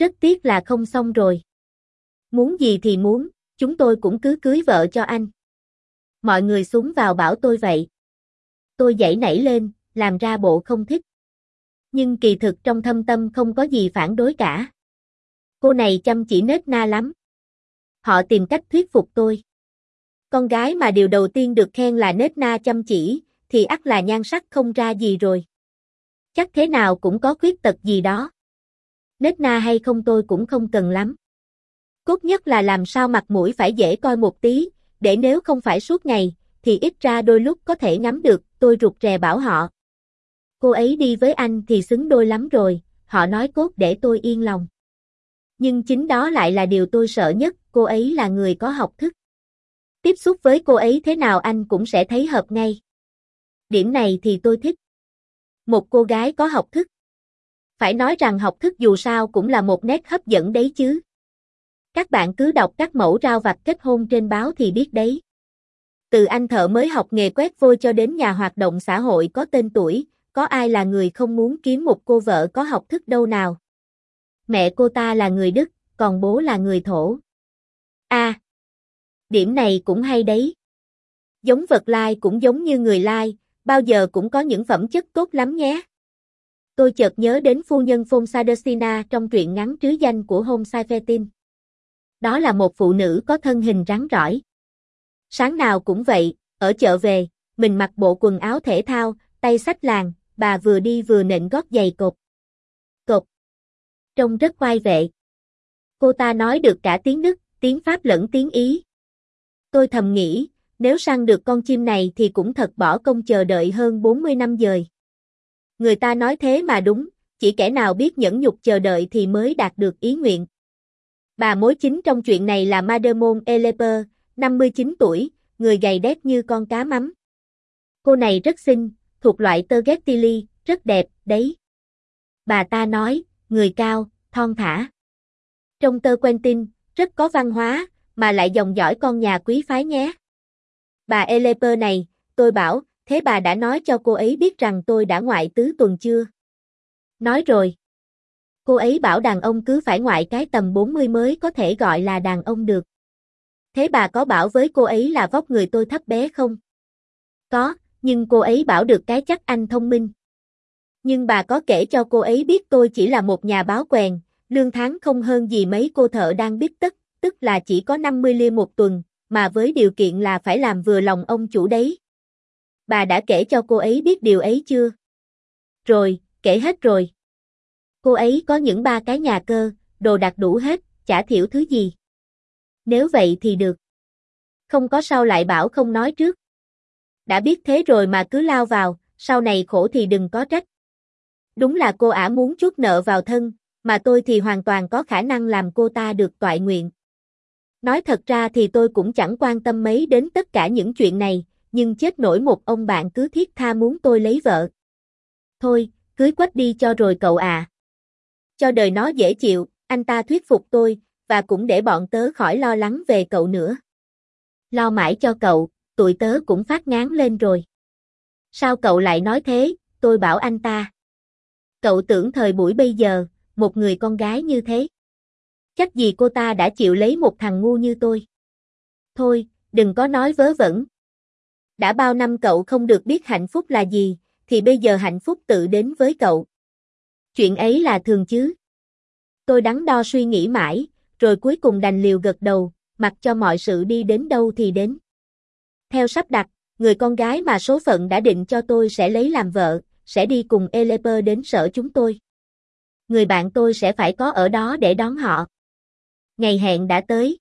Rất tiếc là không xong rồi. Muốn gì thì muốn, chúng tôi cũng cứ cưới vợ cho anh. Mọi người xuống vào bảo tôi vậy. Tôi dậy nảy lên, làm ra bộ không thích. Nhưng kỳ thực trong thâm tâm không có gì phản đối cả. Cô này chăm chỉ nết na lắm. Họ tìm cách thuyết phục tôi. Con gái mà điều đầu tiên được khen là nết na chăm chỉ, thì ắt là nhan sắc không ra gì rồi. Chắc thế nào cũng có khuyết tật gì đó. Nết na hay không tôi cũng không cần lắm. Cốt nhất là làm sao mặt mũi phải dễ coi một tí, để nếu không phải suốt ngày, thì ít ra đôi lúc có thể ngắm được, tôi rụt rè bảo họ. Cô ấy đi với anh thì xứng đôi lắm rồi, họ nói cốt để tôi yên lòng. Nhưng chính đó lại là điều tôi sợ nhất, cô ấy là người có học thức. Tiếp xúc với cô ấy thế nào anh cũng sẽ thấy hợp ngay. Điểm này thì tôi thích. Một cô gái có học thức. Phải nói rằng học thức dù sao cũng là một nét hấp dẫn đấy chứ. Các bạn cứ đọc các mẫu rao vặt kết hôn trên báo thì biết đấy. Từ anh thợ mới học nghề quét vôi cho đến nhà hoạt động xã hội có tên tuổi, có ai là người không muốn kiếm một cô vợ có học thức đâu nào. Mẹ cô ta là người Đức, còn bố là người Thổ. A. À, điểm này cũng hay đấy. Giống vật lai cũng giống như người lai, bao giờ cũng có những phẩm chất tốt lắm nhé. Tôi chợt nhớ đến phu nhân Fonsadesina trong truyện ngắn trứ danh của Home Saifetin. Đó là một phụ nữ có thân hình rắn rỏi. Sáng nào cũng vậy, ở chợ về, mình mặc bộ quần áo thể thao, tay sách làng, bà vừa đi vừa nện gót giày cột. Cột. Trông rất oai vệ. Cô ta nói được cả tiếng Đức, tiếng Pháp lẫn tiếng Ý. Tôi thầm nghĩ, nếu săn được con chim này thì cũng thật bỏ công chờ đợi hơn 40 năm dời. Người ta nói thế mà đúng, chỉ kẻ nào biết nhẫn nhục chờ đợi thì mới đạt được ý nguyện. Bà mối chính trong chuyện này là Mademon Eleper, 59 tuổi, người gầy đét như con cá mắm. Cô này rất xinh, thuộc loại tơ rất đẹp, đấy. Bà ta nói, người cao, thon thả. Trong tơ Quentin, rất có văn hóa, mà lại dòng dõi con nhà quý phái nhé. Bà Eleper này, tôi bảo, thế bà đã nói cho cô ấy biết rằng tôi đã ngoại tứ tuần chưa? Nói rồi. Cô ấy bảo đàn ông cứ phải ngoại cái tầm 40 mới có thể gọi là đàn ông được. Thế bà có bảo với cô ấy là vóc người tôi thấp bé không? Có, nhưng cô ấy bảo được cái chắc anh thông minh. Nhưng bà có kể cho cô ấy biết tôi chỉ là một nhà báo quèn, lương tháng không hơn gì mấy cô thợ đang biết tất, tức là chỉ có 50 lia một tuần, mà với điều kiện là phải làm vừa lòng ông chủ đấy. Bà đã kể cho cô ấy biết điều ấy chưa? Rồi, kể hết rồi. Cô ấy có những ba cái nhà cơ, đồ đặt đủ hết, chả thiểu thứ gì. Nếu vậy thì được. Không có sao lại bảo không nói trước. Đã biết thế rồi mà cứ lao vào, sau này khổ thì đừng có trách. Đúng là cô ả muốn chút nợ vào thân, mà tôi thì hoàn toàn có khả năng làm cô ta được toại nguyện. Nói thật ra thì tôi cũng chẳng quan tâm mấy đến tất cả những chuyện này, nhưng chết nổi một ông bạn cứ thiết tha muốn tôi lấy vợ. Thôi, cưới quách đi cho rồi cậu à. Cho đời nó dễ chịu, anh ta thuyết phục tôi, và cũng để bọn tớ khỏi lo lắng về cậu nữa. Lo mãi cho cậu, tụi tớ cũng phát ngán lên rồi. Sao cậu lại nói thế, tôi bảo anh ta. Cậu tưởng thời buổi bây giờ, một người con gái như thế. Chắc gì cô ta đã chịu lấy một thằng ngu như tôi. Thôi, đừng có nói vớ vẩn. Đã bao năm cậu không được biết hạnh phúc là gì, thì bây giờ hạnh phúc tự đến với cậu. Chuyện ấy là thường chứ. Tôi đắn đo suy nghĩ mãi, rồi cuối cùng đành liều gật đầu, mặc cho mọi sự đi đến đâu thì đến. Theo sắp đặt, người con gái mà số phận đã định cho tôi sẽ lấy làm vợ, sẽ đi cùng Eleper đến sở chúng tôi. Người bạn tôi sẽ phải có ở đó để đón họ. Ngày hẹn đã tới.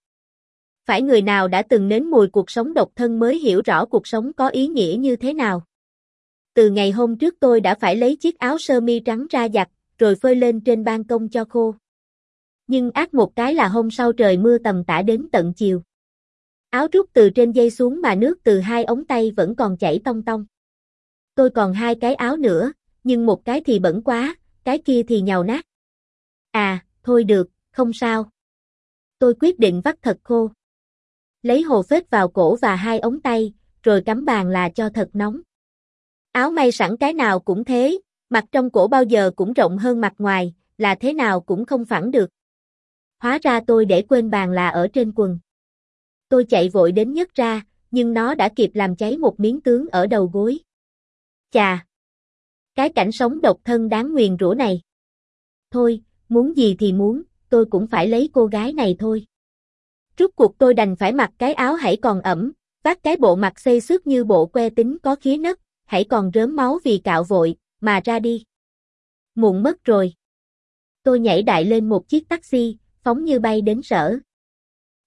Phải người nào đã từng nếm mùi cuộc sống độc thân mới hiểu rõ cuộc sống có ý nghĩa như thế nào. Từ ngày hôm trước tôi đã phải lấy chiếc áo sơ mi trắng ra giặt, rồi phơi lên trên ban công cho khô. Nhưng ác một cái là hôm sau trời mưa tầm tã đến tận chiều. Áo rút từ trên dây xuống mà nước từ hai ống tay vẫn còn chảy tong tong. Tôi còn hai cái áo nữa, nhưng một cái thì bẩn quá, cái kia thì nhàu nát. À, thôi được, không sao. Tôi quyết định vắt thật khô. Lấy hồ phết vào cổ và hai ống tay, rồi cắm bàn là cho thật nóng. Áo may sẵn cái nào cũng thế, mặt trong cổ bao giờ cũng rộng hơn mặt ngoài, là thế nào cũng không phẳng được. hóa ra tôi để quên bàn là ở trên quần. Tôi chạy vội đến nhấc ra, nhưng nó đã kịp làm cháy một miếng tướng ở đầu gối. Chà! Cái cảnh sống độc thân đáng nguyền rủa này. Thôi, muốn gì thì muốn, tôi cũng phải lấy cô gái này thôi. Rút cuộc tôi đành phải mặc cái áo hãy còn ẩm, vác cái bộ mặt xây xước như bộ que tính có khía nấc, hãy còn rớm máu vì cạo vội, mà ra đi. Muộn mất rồi. Tôi nhảy đại lên một chiếc taxi, phóng như bay đến sở.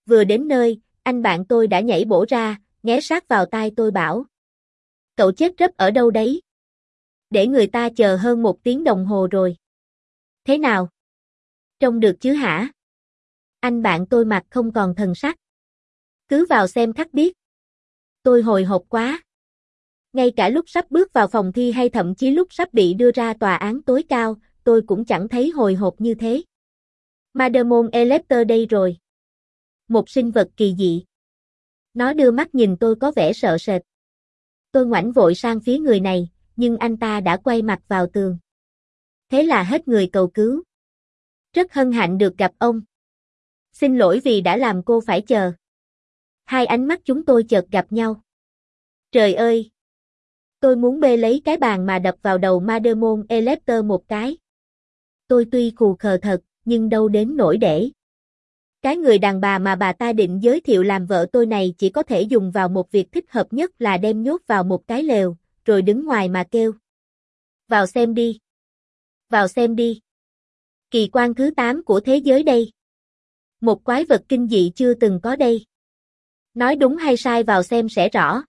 Vừa đến nơi, anh bạn tôi đã nhảy bổ ra, ghé sát vào tai tôi bảo. Cậu chết rấp ở đâu đấy? Để người ta chờ hơn một tiếng đồng hồ rồi. Thế nào? Trông được chứ hả? Anh bạn tôi mặt không còn thần sắc. Cứ vào xem khắc biết. Tôi hồi hộp quá. Ngay cả lúc sắp bước vào phòng thi hay thậm chí lúc sắp bị đưa ra tòa án tối cao, tôi cũng chẳng thấy hồi hộp như thế. Mademon Elector đây rồi. Một sinh vật kỳ dị. Nó đưa mắt nhìn tôi có vẻ sợ sệt. Tôi ngoảnh vội sang phía người này, nhưng anh ta đã quay mặt vào tường. Thế là hết người cầu cứu. Rất hân hạnh được gặp ông. Xin lỗi vì đã làm cô phải chờ. Hai ánh mắt chúng tôi chợt gặp nhau. Trời ơi! Tôi muốn bê lấy cái bàn mà đập vào đầu Mademon Elector một cái. Tôi tuy khù khờ thật, nhưng đâu đến nổi để. Cái người đàn bà mà bà ta định giới thiệu làm vợ tôi này chỉ có thể dùng vào một việc thích hợp nhất là đem nhốt vào một cái lều, rồi đứng ngoài mà kêu. Vào xem đi. Vào xem đi. Kỳ quan thứ 8 của thế giới đây. Một quái vật kinh dị chưa từng có đây. Nói đúng hay sai vào xem sẽ rõ.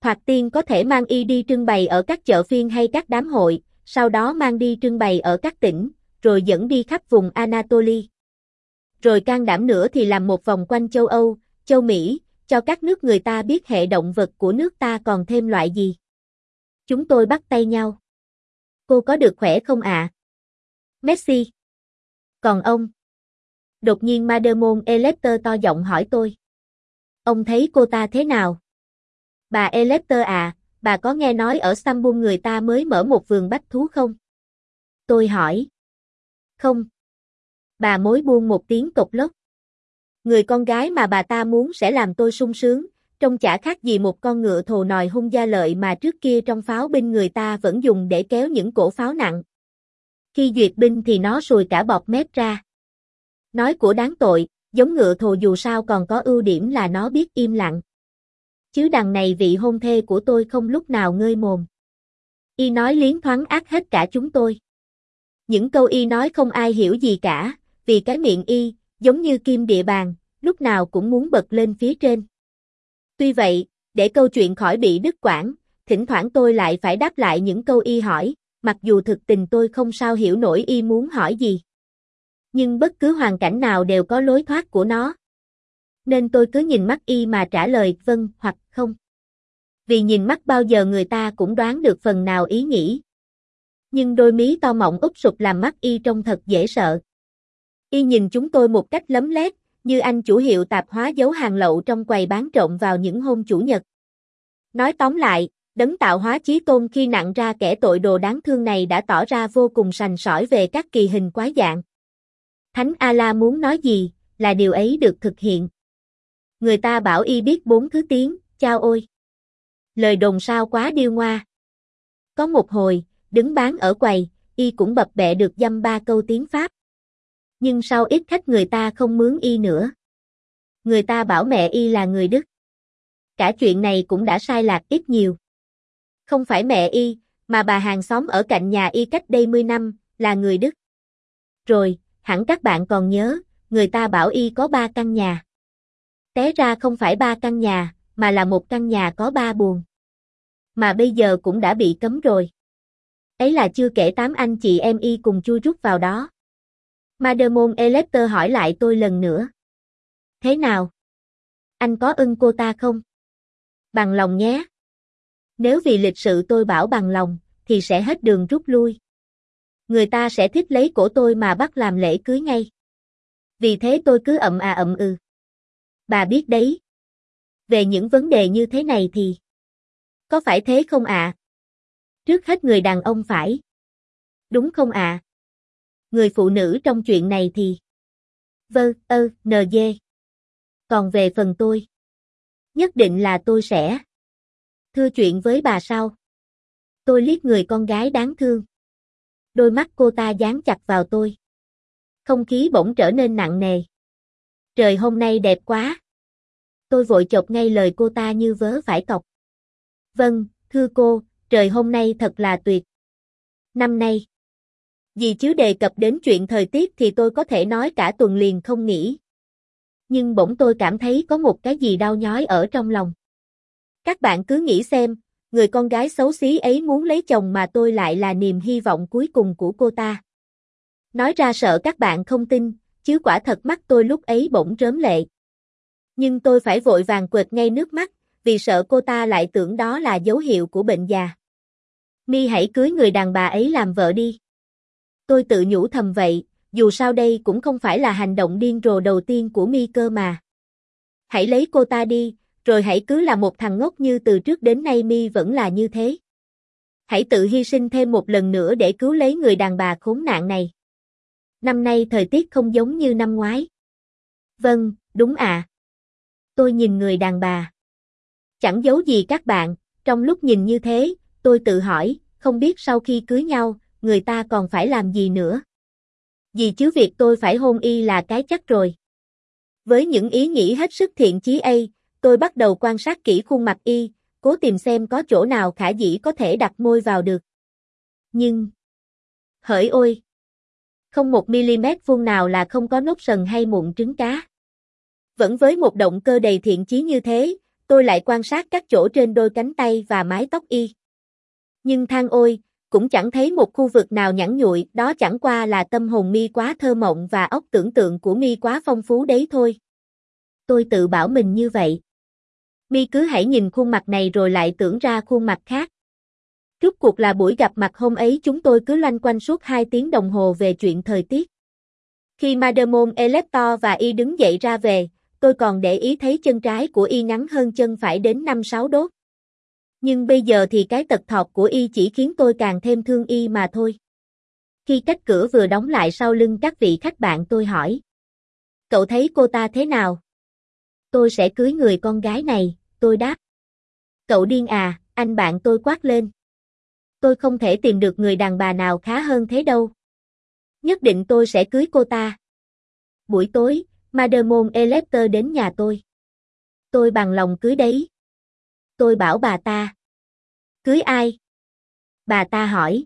Thoạt tiên có thể mang y đi trưng bày ở các chợ phiên hay các đám hội, sau đó mang đi trưng bày ở các tỉnh, rồi dẫn đi khắp vùng Anatolia. Rồi can đảm nữa thì làm một vòng quanh châu Âu, châu Mỹ, cho các nước người ta biết hệ động vật của nước ta còn thêm loại gì. Chúng tôi bắt tay nhau. Cô có được khỏe không ạ? À? Messi. Còn ông? Đột nhiên Mademon Elector to giọng hỏi tôi. Ông thấy cô ta thế nào? Bà Elector à, bà có nghe nói ở Istanbul người ta mới mở một vườn bách thú không? Tôi hỏi. Không. Bà mối buông một tiếng cộc lốc. Người con gái mà bà ta muốn sẽ làm tôi sung sướng, trông chả khác gì một con ngựa thồ nòi hung gia lợi mà trước kia trong pháo binh người ta vẫn dùng để kéo những cổ pháo nặng. Khi duyệt binh thì nó sùi cả bọc mép ra. Nói của đáng tội, giống ngựa thồ dù sao còn có ưu điểm là nó biết im lặng. Chứ đằng này vị hôn thê của tôi không lúc nào ngơi mồm. Y nói liến thoáng ác hết cả chúng tôi. Những câu y nói không ai hiểu gì cả, vì cái miệng y, giống như kim địa bàn, lúc nào cũng muốn bật lên phía trên. Tuy vậy, để câu chuyện khỏi bị đứt quãng, thỉnh thoảng tôi lại phải đáp lại những câu y hỏi, mặc dù thực tình tôi không sao hiểu nổi y muốn hỏi gì. Nhưng bất cứ hoàn cảnh nào đều có lối thoát của nó. Nên tôi cứ nhìn mắt y mà trả lời vâng hoặc không. Vì nhìn mắt bao giờ người ta cũng đoán được phần nào ý nghĩ. Nhưng đôi mí to mọng úp sụp làm mắt y trông thật dễ sợ. Y nhìn chúng tôi một cách lấm lét, như anh chủ hiệu tạp hóa giấu hàng lậu trong quầy bán trộm vào những hôm chủ nhật. Nói tóm lại, đấng tạo hóa chí tôn khi nặng ra kẻ tội đồ đáng thương này đã tỏ ra vô cùng sành sỏi về các kỳ hình quái dạng. Thánh A-la muốn nói gì, là điều ấy được thực hiện. Người ta bảo y biết bốn thứ tiếng, chao ôi. Lời đồn sao quá điêu ngoa. Có một hồi, đứng bán ở quầy, y cũng bập bẹ được dăm ba câu tiếng Pháp. Nhưng sau ít khách người ta không mướn y nữa. Người ta bảo mẹ y là người Đức. Cả chuyện này cũng đã sai lạc ít nhiều. Không phải mẹ y, mà bà hàng xóm ở cạnh nhà y cách đây 10 năm, là người Đức. Rồi, hẳn các bạn còn nhớ, người ta bảo y có ba căn nhà. Té ra không phải ba căn nhà, mà là một căn nhà có ba buồng. Mà bây giờ cũng đã bị cấm rồi. Ấy là chưa kể tám anh chị em y cùng chui rút vào đó. Mademon Elector hỏi lại tôi lần nữa. Thế nào? Anh có ưng cô ta không? Bằng lòng nhé. Nếu vì lịch sự tôi bảo bằng lòng, thì sẽ hết đường rút lui. Người ta sẽ thích lấy cổ tôi mà bắt làm lễ cưới ngay. Vì thế tôi cứ ậm à ậm ừ. Bà biết đấy. Về những vấn đề như thế này thì... Có phải thế không ạ? À? Trước hết người đàn ông phải. Đúng không ạ? À? Người phụ nữ trong chuyện này thì... Vâng, ơ, NG. Còn về phần tôi, nhất định là tôi sẽ thưa chuyện với bà sau. Tôi liếc người con gái đáng thương. Đôi mắt cô ta dán chặt vào tôi. Không khí bỗng trở nên nặng nề. Trời hôm nay đẹp quá. Tôi vội chộp ngay lời cô ta như vớ phải cọc. Vâng, thưa cô, trời hôm nay thật là tuyệt. Năm nay, vì chứ đề cập đến chuyện thời tiết thì tôi có thể nói cả tuần liền không nghỉ. Nhưng bỗng tôi cảm thấy có một cái gì đau nhói ở trong lòng. Các bạn cứ nghĩ xem, người con gái xấu xí ấy muốn lấy chồng mà tôi lại là niềm hy vọng cuối cùng của cô ta. Nói ra sợ các bạn không tin, chứ quả thật mắt tôi lúc ấy bỗng rớm lệ. Nhưng tôi phải vội vàng quệt ngay nước mắt, vì sợ cô ta lại tưởng đó là dấu hiệu của bệnh già. Mi hãy cưới người đàn bà ấy làm vợ đi. Tôi tự nhủ thầm vậy, dù sao đây cũng không phải là hành động điên rồ đầu tiên của Mi cơ mà. Hãy lấy cô ta đi, rồi hãy cứ là một thằng ngốc như từ trước đến nay Mi vẫn là như thế. Hãy tự hy sinh thêm một lần nữa để cứu lấy người đàn bà khốn nạn này. Năm nay thời tiết không giống như năm ngoái. Vâng, đúng ạ. Tôi nhìn người đàn bà. Chẳng giấu gì các bạn, trong lúc nhìn như thế, tôi tự hỏi, không biết sau khi cưới nhau, người ta còn phải làm gì nữa. Vì chứ việc tôi phải hôn y là cái chắc rồi. Với những ý nghĩ hết sức thiện chí ấy, tôi bắt đầu quan sát kỹ khuôn mặt y, cố tìm xem có chỗ nào khả dĩ có thể đặt môi vào được. Nhưng... Hỡi ôi! Không một mm vuông nào là không có nốt sần hay mụn trứng cá. Vẫn với một động cơ đầy thiện chí như thế, tôi lại quan sát các chỗ trên đôi cánh tay và mái tóc y. Nhưng than ôi, cũng chẳng thấy một khu vực nào nhẵn nhụi, đó chẳng qua là tâm hồn mi quá thơ mộng và óc tưởng tượng của mi quá phong phú đấy thôi. Tôi tự bảo mình như vậy. Mi cứ hãy nhìn khuôn mặt này rồi lại tưởng ra khuôn mặt khác. Rốt cuộc là buổi gặp mặt hôm ấy chúng tôi cứ loanh quanh suốt 2 tiếng đồng hồ về chuyện thời tiết. Khi Mademon Elector và Y đứng dậy ra về, tôi còn để ý thấy chân trái của Y ngắn hơn chân phải đến 5-6 đốt. Nhưng bây giờ thì cái tật thọc của Y chỉ khiến tôi càng thêm thương Y mà thôi. Khi cách cửa vừa đóng lại sau lưng các vị khách bạn tôi hỏi. Cậu thấy cô ta thế nào? Tôi sẽ cưới người con gái này, tôi đáp. Cậu điên à, anh bạn tôi quát lên. Tôi không thể tìm được người đàn bà nào khá hơn thế đâu. Nhất định tôi sẽ cưới cô ta. Buổi tối, Mademon Elector đến nhà tôi. Tôi bằng lòng cưới đấy. Tôi bảo bà ta. Cưới ai? Bà ta hỏi.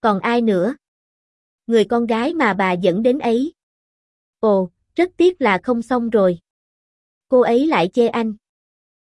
Còn ai nữa? Người con gái mà bà dẫn đến ấy. Ồ, rất tiếc là không xong rồi. Cô ấy lại chê anh.